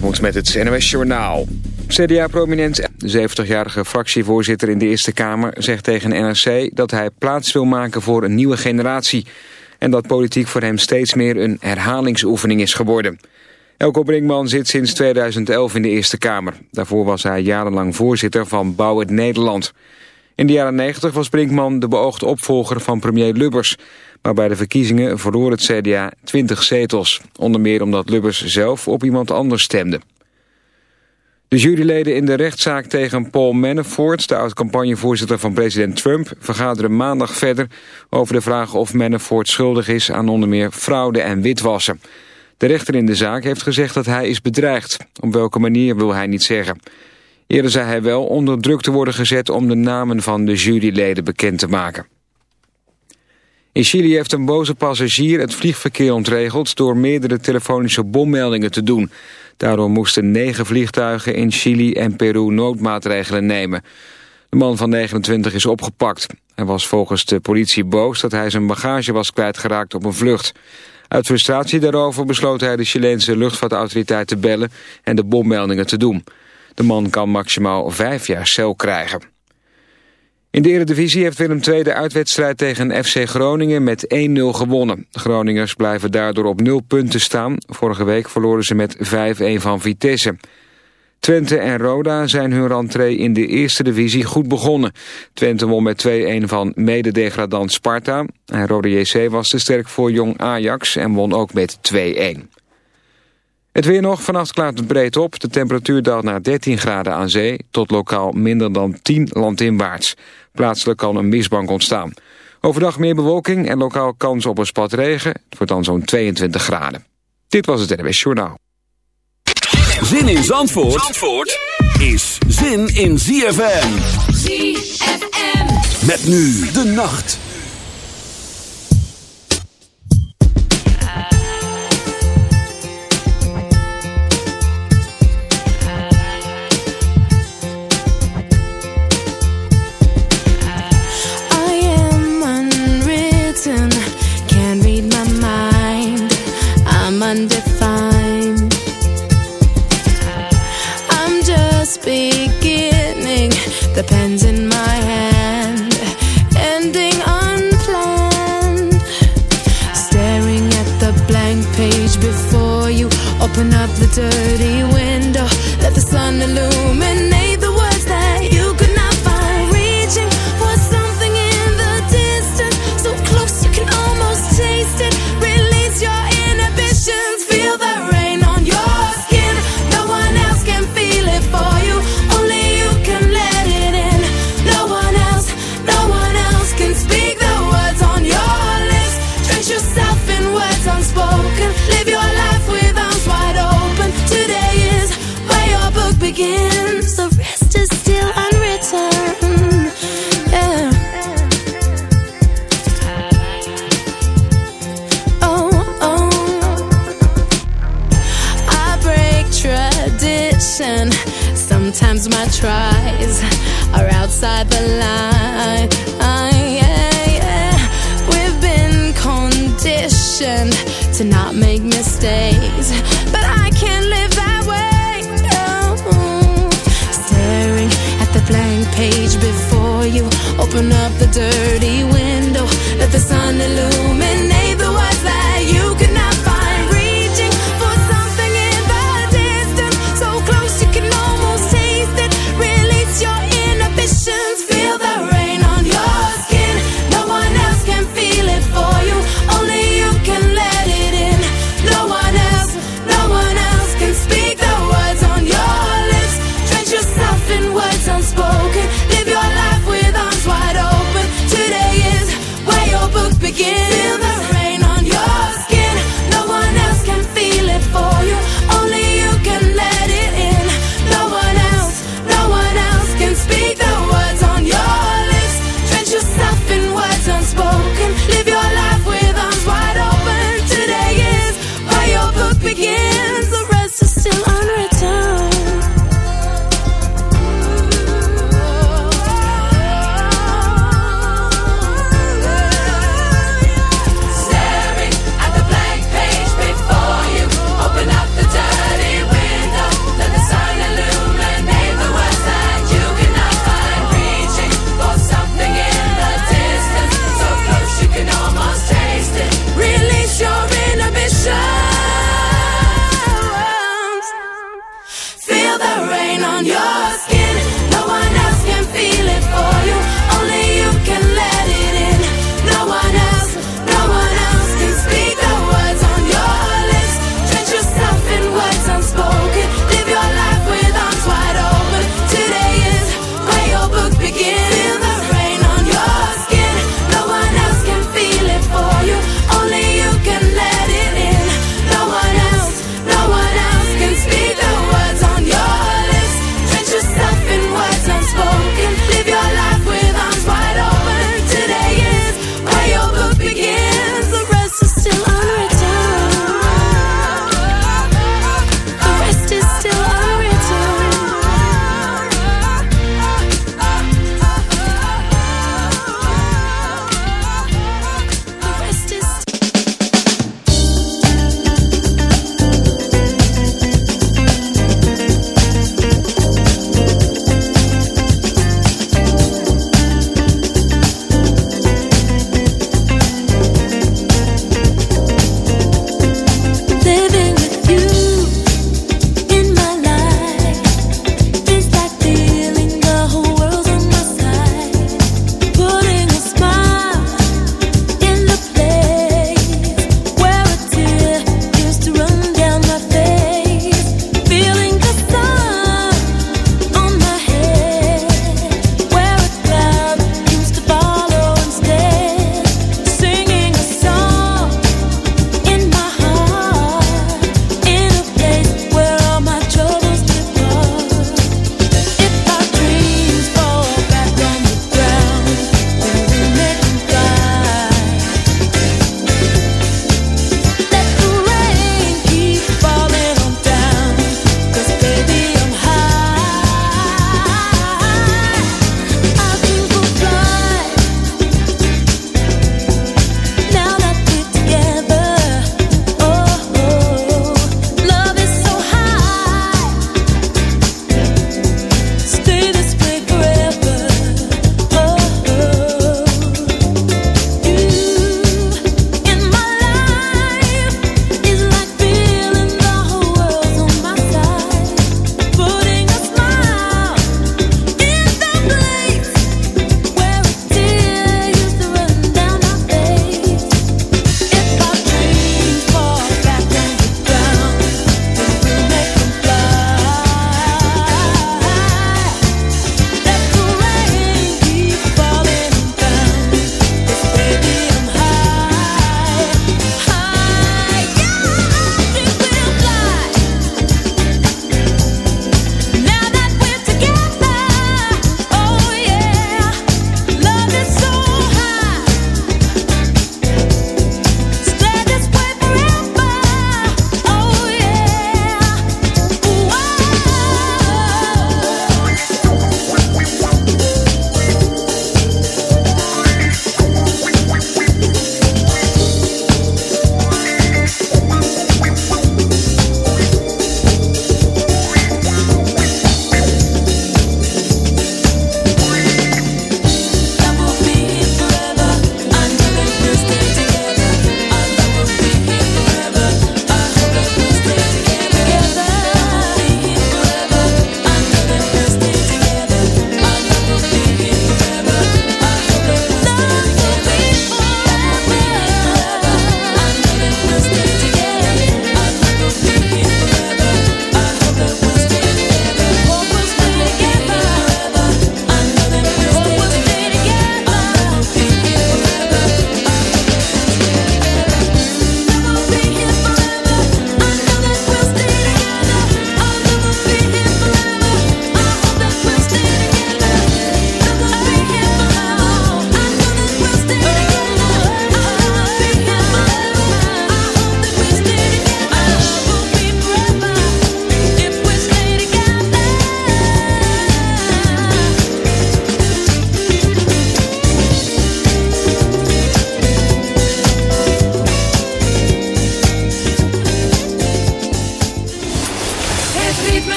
moet met het NOS Journaal. CDA-prominent, 70-jarige fractievoorzitter in de Eerste Kamer... zegt tegen NRC dat hij plaats wil maken voor een nieuwe generatie... en dat politiek voor hem steeds meer een herhalingsoefening is geworden. Elko Brinkman zit sinds 2011 in de Eerste Kamer. Daarvoor was hij jarenlang voorzitter van Bouw het Nederland. In de jaren 90 was Brinkman de beoogde opvolger van premier Lubbers... Maar bij de verkiezingen verloor het CDA 20 zetels. Onder meer omdat Lubbers zelf op iemand anders stemde. De juryleden in de rechtszaak tegen Paul Manafort, de oud-campagnevoorzitter van president Trump, vergaderen maandag verder over de vraag of Manafort schuldig is aan onder meer fraude en witwassen. De rechter in de zaak heeft gezegd dat hij is bedreigd. Op welke manier wil hij niet zeggen. Eerder zei hij wel onder druk te worden gezet om de namen van de juryleden bekend te maken. In Chili heeft een boze passagier het vliegverkeer ontregeld... door meerdere telefonische bommeldingen te doen. Daardoor moesten negen vliegtuigen in Chili en Peru noodmaatregelen nemen. De man van 29 is opgepakt. Hij was volgens de politie boos dat hij zijn bagage was kwijtgeraakt op een vlucht. Uit frustratie daarover besloot hij de Chileense luchtvaartautoriteit te bellen... en de bommeldingen te doen. De man kan maximaal vijf jaar cel krijgen. In de Eredivisie heeft Willem II de uitwedstrijd tegen FC Groningen met 1-0 gewonnen. De Groningers blijven daardoor op 0 punten staan. Vorige week verloren ze met 5-1 van Vitesse. Twente en Roda zijn hun rentree in de eerste divisie goed begonnen. Twente won met 2-1 van mededegradant Sparta. En Roda JC was te sterk voor Jong Ajax en won ook met 2-1. Het weer nog, vannacht klaart het breed op. De temperatuur daalt naar 13 graden aan zee... tot lokaal minder dan 10 landinwaarts. Plaatselijk kan een misbank ontstaan. Overdag meer bewolking en lokaal kans op een spat regen. Het wordt dan zo'n 22 graden. Dit was het NWS Journaal. Zin in Zandvoort, Zandvoort is zin in ZFM. ZFM. Met nu de nacht. inside the line. Yeah, yeah. We've been conditioned to not make mistakes, but I can't live that way. Oh. Staring at the blank page before you, open up the dirty window, let the sun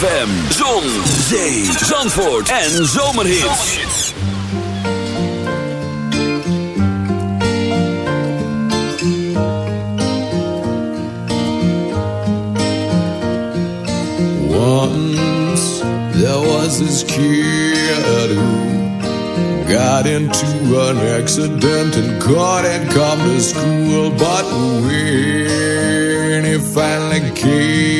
ZFM, Zon, Zee, Zandvoort en Zomerhits. Once there was this kid who got into an accident and couldn't come to school, but when he finally came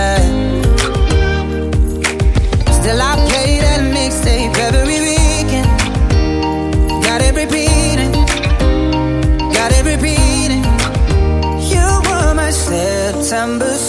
I. December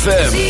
ZFM.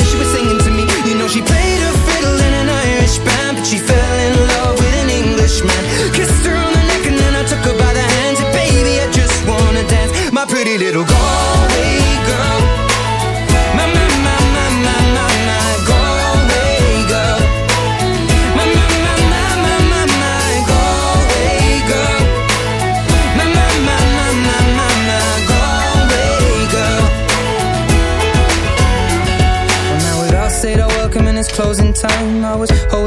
pretty little Galway girl. My, my, my, my, my, my, my Galway girl. My, my, my, my, my, my, my Galway girl. My, my, my, my, my, my, my Galway girl. Well, now we'd all say the welcome and it's closing time. I was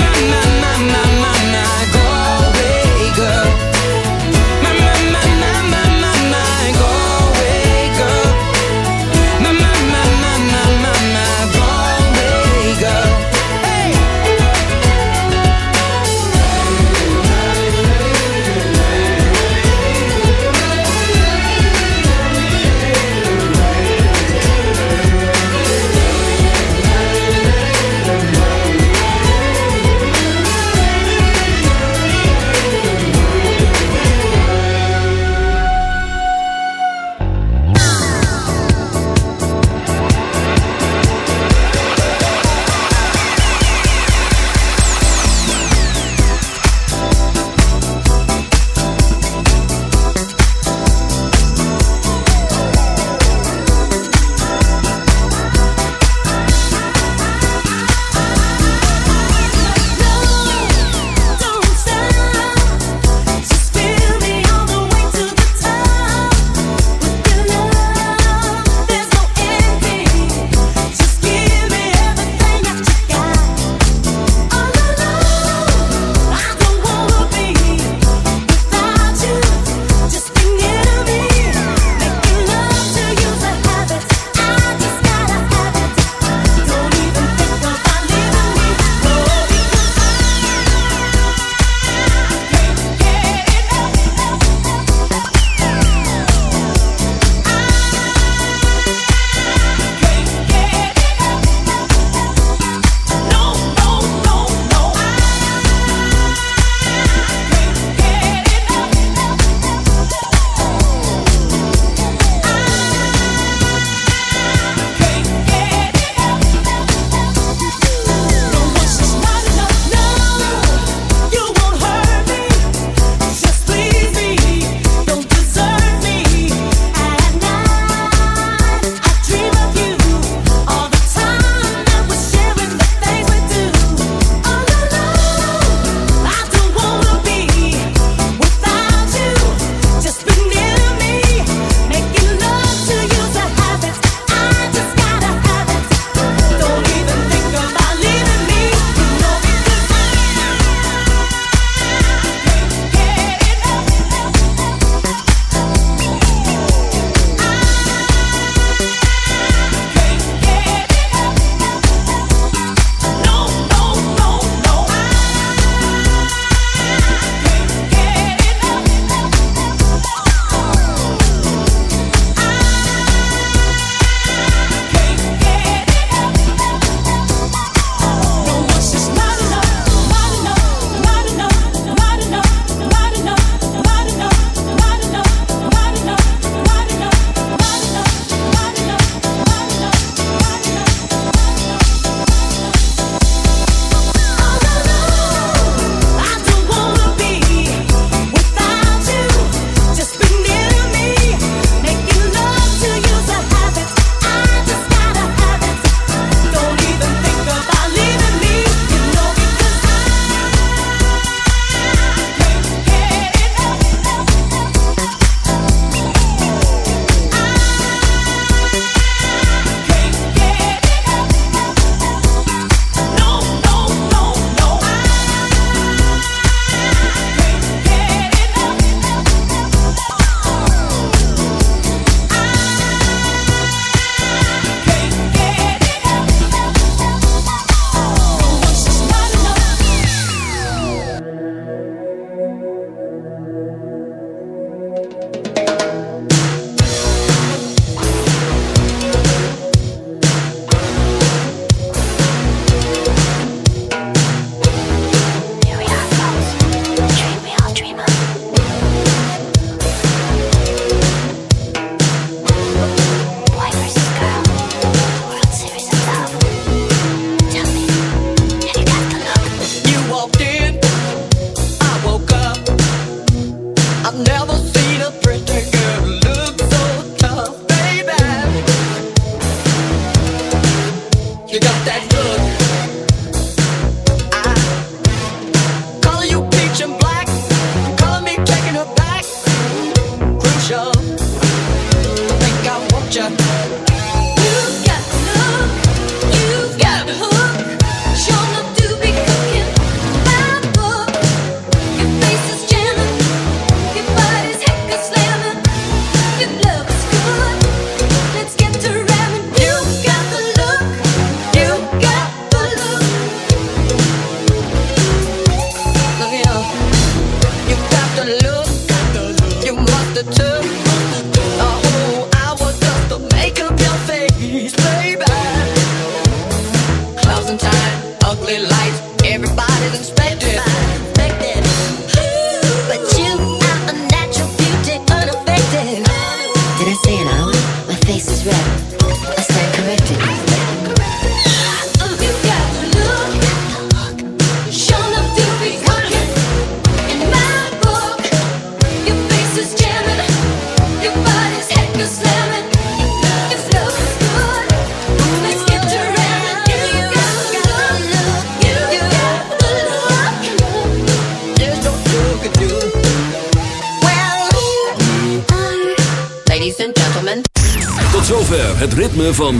na na na na na